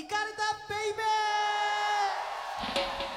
イカルタベイベー「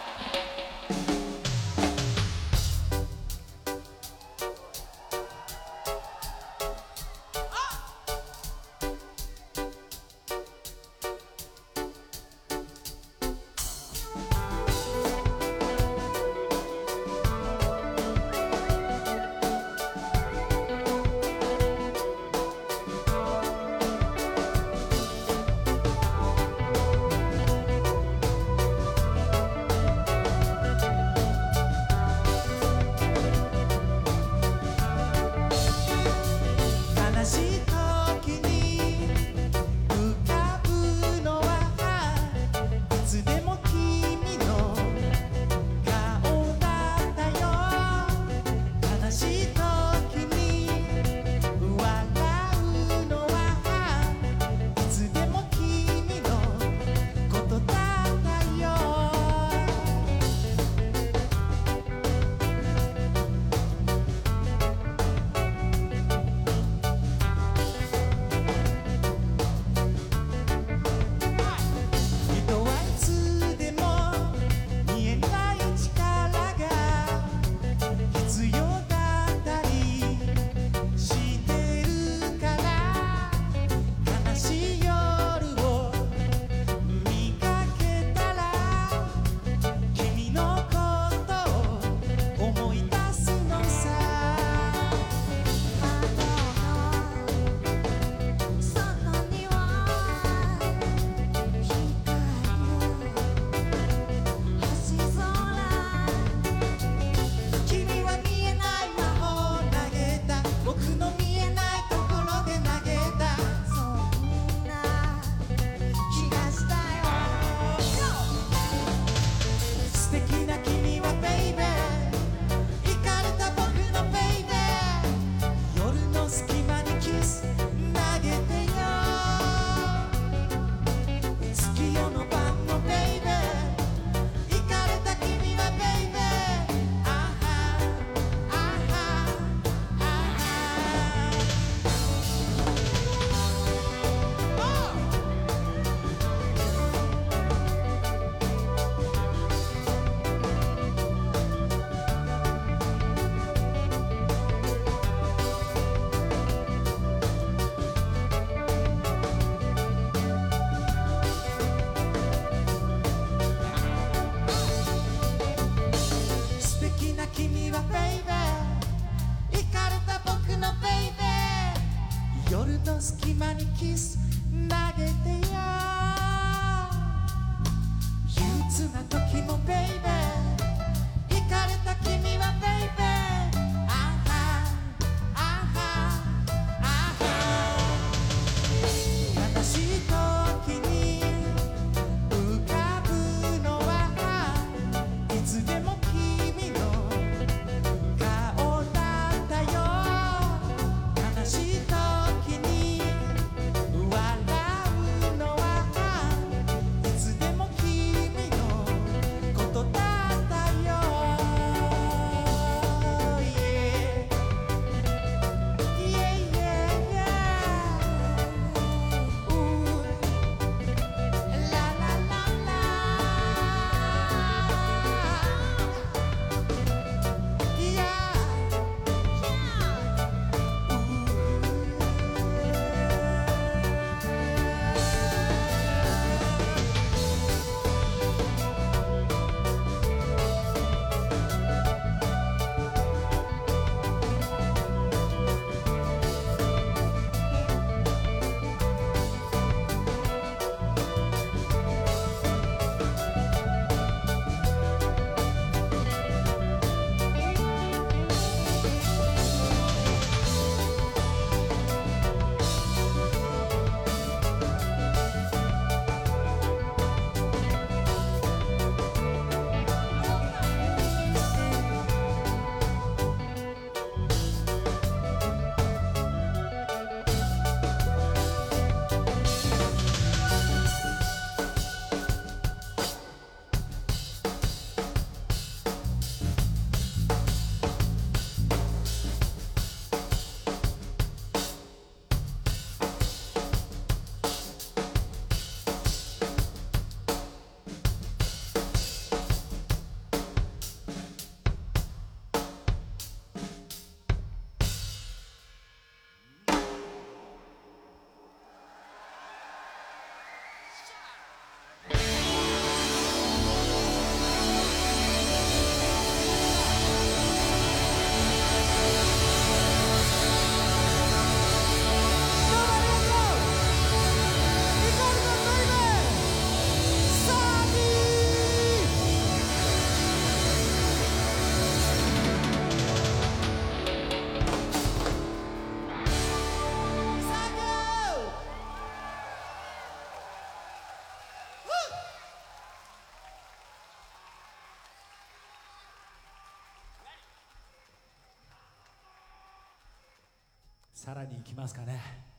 さらにいきますかね。